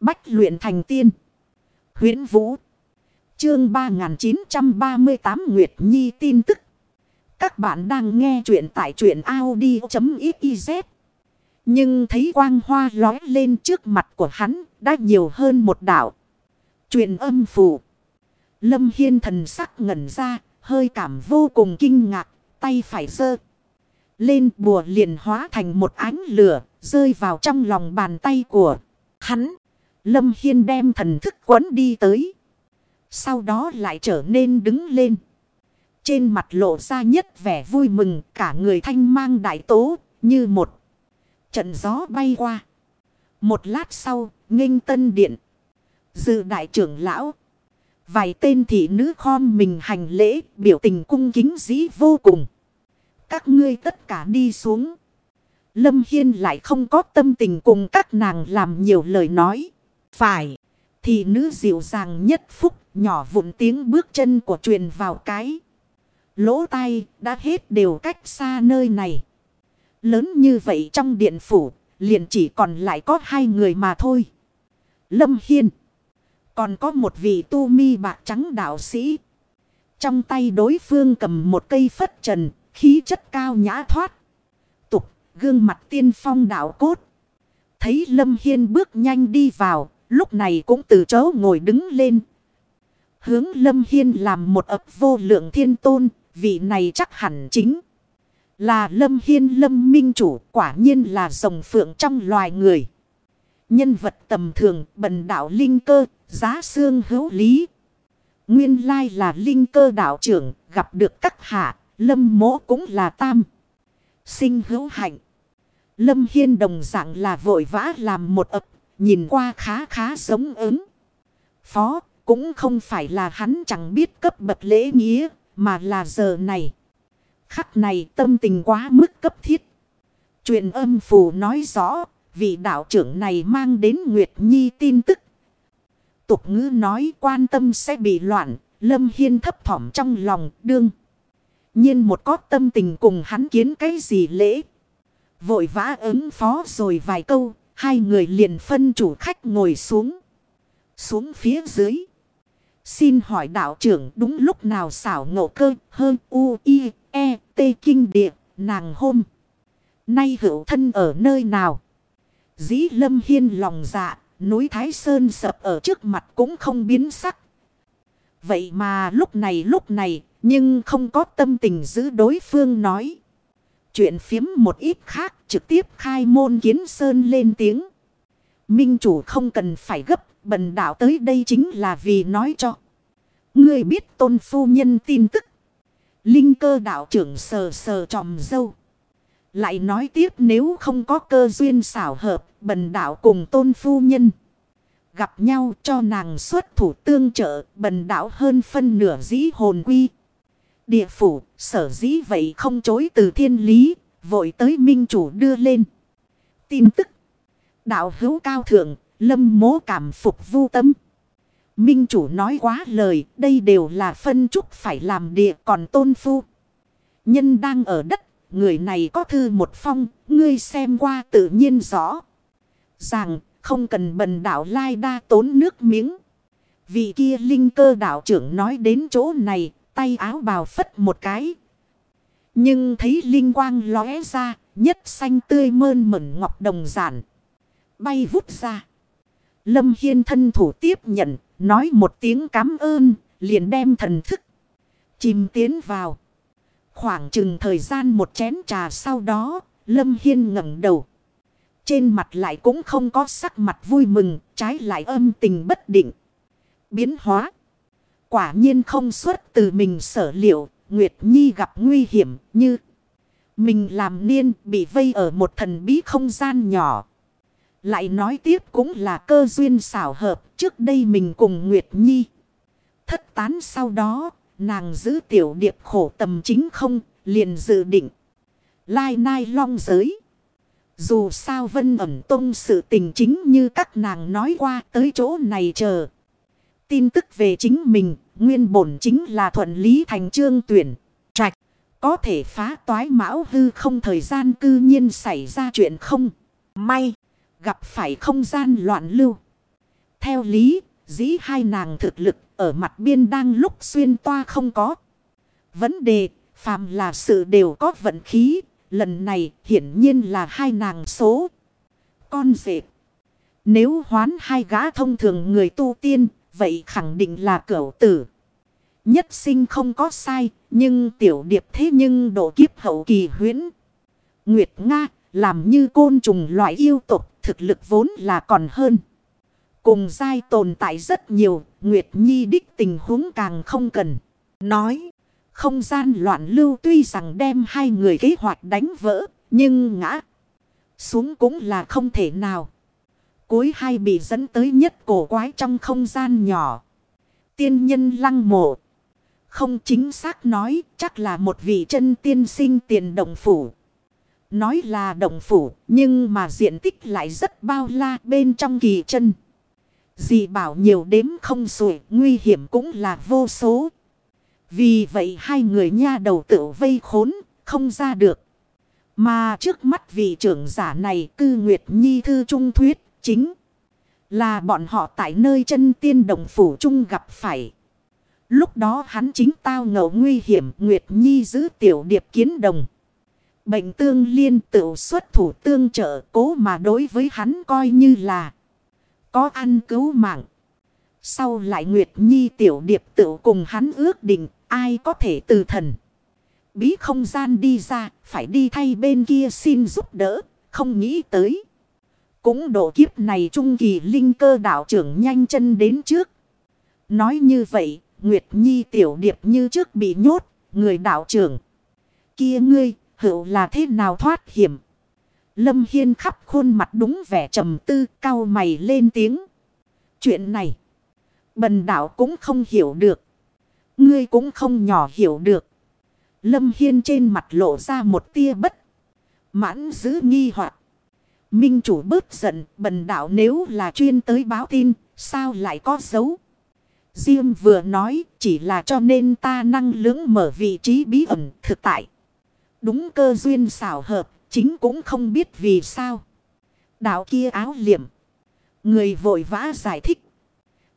Bách luyện thành tiên. huyễn Vũ. Chương 3938 Nguyệt Nhi tin tức. Các bạn đang nghe truyện tại truyện Audi.xyz. Nhưng thấy quang hoa lói lên trước mặt của hắn đã nhiều hơn một đảo. Chuyện âm phủ. Lâm Hiên thần sắc ngẩn ra, hơi cảm vô cùng kinh ngạc, tay phải dơ. Lên bùa liền hóa thành một ánh lửa, rơi vào trong lòng bàn tay của hắn. Lâm Hiên đem thần thức quấn đi tới. Sau đó lại trở nên đứng lên. Trên mặt lộ ra nhất vẻ vui mừng cả người thanh mang đại tố như một trận gió bay qua. Một lát sau, nghênh tân điện. Dự đại trưởng lão. Vài tên thị nữ khom mình hành lễ biểu tình cung kính dĩ vô cùng. Các ngươi tất cả đi xuống. Lâm Hiên lại không có tâm tình cùng các nàng làm nhiều lời nói. Phải. Thì nữ dịu dàng nhất phúc nhỏ vụn tiếng bước chân của truyền vào cái. Lỗ tai đã hết đều cách xa nơi này. Lớn như vậy trong điện phủ liền chỉ còn lại có hai người mà thôi. Lâm Hiên. Còn có một vị tu mi bạc trắng đạo sĩ. Trong tay đối phương cầm một cây phất trần, khí chất cao nhã thoát. Tục, gương mặt tiên phong đạo cốt. Thấy Lâm Hiên bước nhanh đi vào, lúc này cũng từ chỗ ngồi đứng lên. Hướng Lâm Hiên làm một ập vô lượng thiên tôn, vị này chắc hẳn chính. Là Lâm Hiên Lâm Minh Chủ quả nhiên là rồng phượng trong loài người. Nhân vật tầm thường bần đạo linh cơ Giá xương hữu lý. Nguyên lai là linh cơ đạo trưởng gặp được các hạ. Lâm mỗ cũng là tam. Sinh hữu hạnh. Lâm Hiên đồng dạng là vội vã làm một ập. Nhìn qua khá khá giống ứng. Phó, cũng không phải là hắn chẳng biết cấp bậc lễ nghĩa. Mà là giờ này. Khắc này tâm tình quá mức cấp thiết. Chuyện âm phù nói rõ. Vị đạo trưởng này mang đến Nguyệt Nhi tin tức tục ngữ nói quan tâm sẽ bị loạn. Lâm Hiên thấp thỏm trong lòng, đương. nhiên một có tâm tình cùng hắn kiến cái gì lễ. Vội vã ứng phó rồi vài câu. Hai người liền phân chủ khách ngồi xuống. Xuống phía dưới. Xin hỏi đạo trưởng đúng lúc nào xảo ngộ cơ hơn u i e t kinh địa nàng hôm. Nay hữu thân ở nơi nào? Dĩ lâm hiên lòng dạ núi Thái Sơn sập ở trước mặt cũng không biến sắc. Vậy mà lúc này lúc này, nhưng không có tâm tình giữ đối phương nói. Chuyện phiếm một ít khác trực tiếp khai môn kiến sơn lên tiếng. Minh chủ không cần phải gấp, bần đạo tới đây chính là vì nói cho. Ngươi biết tôn phu nhân tin tức. Linh cơ đạo trưởng sờ sờ tròm dâu. Lại nói tiếp nếu không có cơ duyên xảo hợp, bần đạo cùng tôn phu nhân. Gặp nhau cho nàng xuất thủ tương trợ, bần đạo hơn phân nửa dĩ hồn quy. Địa phủ, sở dĩ vậy không chối từ thiên lý, vội tới minh chủ đưa lên. Tin tức. Đạo hữu cao thượng, lâm mố cảm phục vu tâm. Minh chủ nói quá lời, đây đều là phân trúc phải làm địa còn tôn phu. Nhân đang ở đất người này có thư một phong, ngươi xem qua tự nhiên rõ. Rằng, không cần bần đạo lai đa tốn nước miếng. Vị kia linh cơ đạo trưởng nói đến chỗ này, tay áo bào phất một cái. Nhưng thấy linh quang lóe ra, nhất xanh tươi mơn mẩn ngọc đồng giản. Bay vút ra. Lâm Hiên thân thủ tiếp nhận, nói một tiếng cảm ơn, liền đem thần thức. Chìm tiến vào. Khoảng chừng thời gian một chén trà sau đó, Lâm Hiên ngẩng đầu. Trên mặt lại cũng không có sắc mặt vui mừng, trái lại âm tình bất định. Biến hóa. Quả nhiên không xuất từ mình sở liệu, Nguyệt Nhi gặp nguy hiểm như. Mình làm niên bị vây ở một thần bí không gian nhỏ. Lại nói tiếp cũng là cơ duyên xảo hợp trước đây mình cùng Nguyệt Nhi. Thất tán sau đó Nàng giữ tiểu điệp khổ tầm chính không, liền dự định. Lai nai long giới. Dù sao vân ẩm tông sự tình chính như các nàng nói qua tới chỗ này chờ. Tin tức về chính mình, nguyên bổn chính là thuận lý thành trương tuyển. Trạch, có thể phá toái mão hư không thời gian cư nhiên xảy ra chuyện không. May, gặp phải không gian loạn lưu. Theo lý, dĩ hai nàng thực lực ở mặt biên đang lúc xuyên toa không có. Vấn đề, phàm là sự đều có vận khí, lần này hiển nhiên là hai nàng số. Con dệt. Nếu hoán hai gã thông thường người tu tiên, vậy khẳng định là cửu tử. Nhất sinh không có sai, nhưng tiểu điệp thế nhưng độ kiếp hậu kỳ huyễn. Nguyệt Nga, làm như côn trùng loại yêu tục, thực lực vốn là còn hơn. Cùng giai tồn tại rất nhiều, Nguyệt Nhi đích tình huống càng không cần. Nói, không gian loạn lưu tuy rằng đem hai người kế hoạch đánh vỡ, nhưng ngã xuống cũng là không thể nào. Cuối hai bị dẫn tới nhất cổ quái trong không gian nhỏ. Tiên nhân lăng mộ. Không chính xác nói, chắc là một vị chân tiên sinh tiền động phủ. Nói là động phủ, nhưng mà diện tích lại rất bao la bên trong kỳ chân. Dì bảo nhiều đếm không xuể, nguy hiểm cũng là vô số. Vì vậy hai người nha đầu tự vây khốn, không ra được. Mà trước mắt vị trưởng giả này cư Nguyệt Nhi Thư Trung Thuyết chính là bọn họ tại nơi chân tiên đồng phủ chung gặp phải. Lúc đó hắn chính tao ngầu nguy hiểm, Nguyệt Nhi giữ tiểu điệp kiến đồng. Bệnh tương liên tự xuất thủ tương trợ, cố mà đối với hắn coi như là có ăn cứu mạng. Sau lại Nguyệt Nhi tiểu điệp tự cùng hắn ước định, ai có thể từ thần. Bí không gian đi ra, phải đi thay bên kia xin giúp đỡ, không nghĩ tới. Cũng độ kiếp này trung kỳ linh cơ đạo trưởng nhanh chân đến trước. Nói như vậy, Nguyệt Nhi tiểu điệp như trước bị nhốt, người đạo trưởng. Kia ngươi, hữu là thế nào thoát hiểm? Lâm Hiên khắp khuôn mặt đúng vẻ trầm tư, cao mày lên tiếng. Chuyện này, bần đạo cũng không hiểu được. Ngươi cũng không nhỏ hiểu được. Lâm Hiên trên mặt lộ ra một tia bất. Mãn giữ nghi hoặc Minh chủ bớt giận, bần đạo nếu là chuyên tới báo tin, sao lại có dấu? Diêm vừa nói, chỉ là cho nên ta năng lưỡng mở vị trí bí ẩn thực tại. Đúng cơ duyên xảo hợp, chính cũng không biết vì sao. Đạo kia áo liệm. Người vội vã giải thích.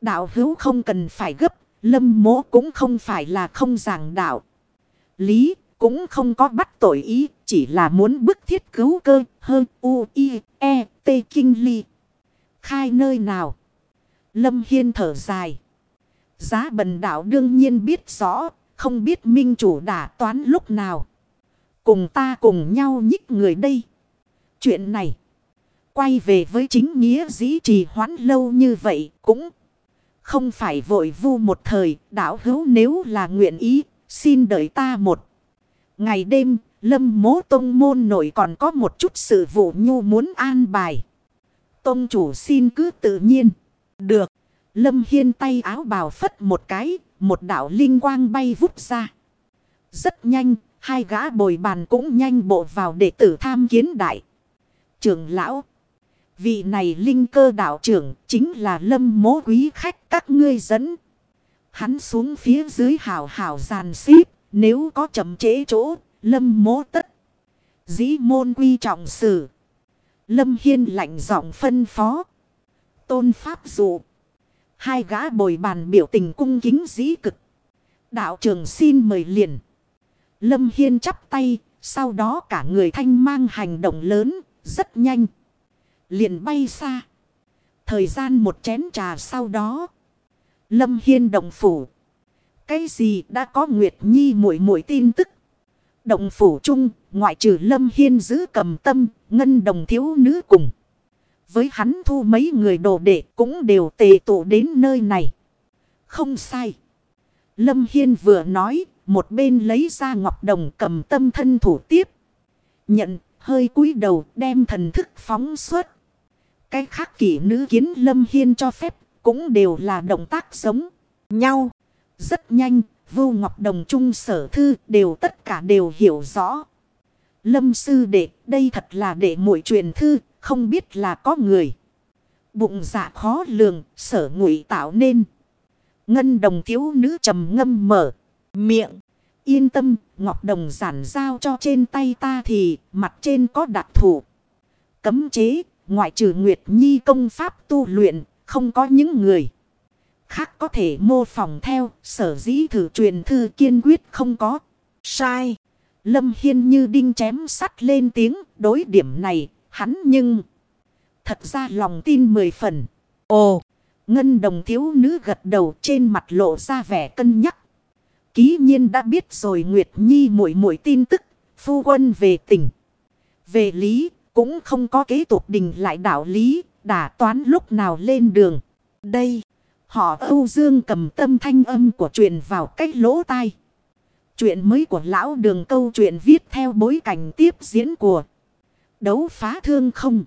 Đạo hữu không cần phải gấp, lâm mố cũng không phải là không giảng đạo. Lý, cũng không có bắt tội ý, chỉ là muốn bức thiết cứu cơ, hơn u, i, e, t kinh ly. Khai nơi nào? Lâm Hiên thở dài. Giá bần đạo đương nhiên biết rõ, không biết minh chủ đã toán lúc nào. Cùng ta cùng nhau nhích người đây. Chuyện này, quay về với chính nghĩa dĩ trì hoãn lâu như vậy cũng không phải vội vu một thời, đạo hữu nếu là nguyện ý, xin đợi ta một. Ngày đêm, lâm mố tông môn nội còn có một chút sự vụ nhu muốn an bài. Tông chủ xin cứ tự nhiên. Được. Lâm Hiên tay áo bào phất một cái, một đạo linh quang bay vút ra. Rất nhanh, hai gã bồi bàn cũng nhanh bộ vào đệ tử tham kiến đại. Trưởng lão. Vị này linh cơ đạo trưởng chính là lâm mố quý khách các ngươi dẫn. Hắn xuống phía dưới hào hào giàn xíp. Nếu có chậm trễ chỗ, lâm mố tất. Dĩ môn quy trọng sử. Lâm Hiên lạnh giọng phân phó. Tôn pháp dụ. Hai gã bồi bàn biểu tình cung kính dĩ cực. Đạo trưởng xin mời liền. Lâm Hiên chắp tay. Sau đó cả người thanh mang hành động lớn. Rất nhanh. Liền bay xa. Thời gian một chén trà sau đó. Lâm Hiên động phủ. Cái gì đã có Nguyệt Nhi muội muội tin tức. Động phủ chung, ngoại trừ Lâm Hiên giữ cầm tâm, ngân đồng thiếu nữ cùng. Với hắn thu mấy người đồ đệ cũng đều tề tụ đến nơi này. Không sai. Lâm Hiên vừa nói, một bên lấy ra ngọc đồng cầm tâm thân thủ tiếp. Nhận, hơi cúi đầu đem thần thức phóng suốt. Cái khác kỷ nữ kiến Lâm Hiên cho phép cũng đều là động tác giống nhau. Rất nhanh, Vô Ngọc Đồng Trung sở thư đều tất cả đều hiểu rõ. Lâm sư đệ, đây thật là đệ muội truyền thư, không biết là có người. Bụng dạ khó lường, sở ngụy tạo nên. Ngân đồng thiếu nữ trầm ngâm mở, miệng. Yên tâm, Ngọc Đồng giản giao cho trên tay ta thì mặt trên có đặc thủ. Cấm chế, ngoại trừ Nguyệt Nhi công pháp tu luyện, Không có những người khác có thể mô phỏng theo, sở dĩ thử truyền thư kiên quyết không có. Sai. Lâm Hiên như đinh chém sắt lên tiếng, đối điểm này, hắn nhưng... Thật ra lòng tin mười phần. Ồ, ngân đồng thiếu nữ gật đầu trên mặt lộ ra vẻ cân nhắc. Ký nhiên đã biết rồi Nguyệt Nhi muội muội tin tức, phu quân về tỉnh. Về lý, cũng không có kế tục đình lại đạo lý, đã toán lúc nào lên đường. Đây, họ Âu Dương cầm tâm thanh âm của chuyện vào cách lỗ tai. Chuyện mới của lão đường câu chuyện viết theo bối cảnh tiếp diễn của đấu phá thương không.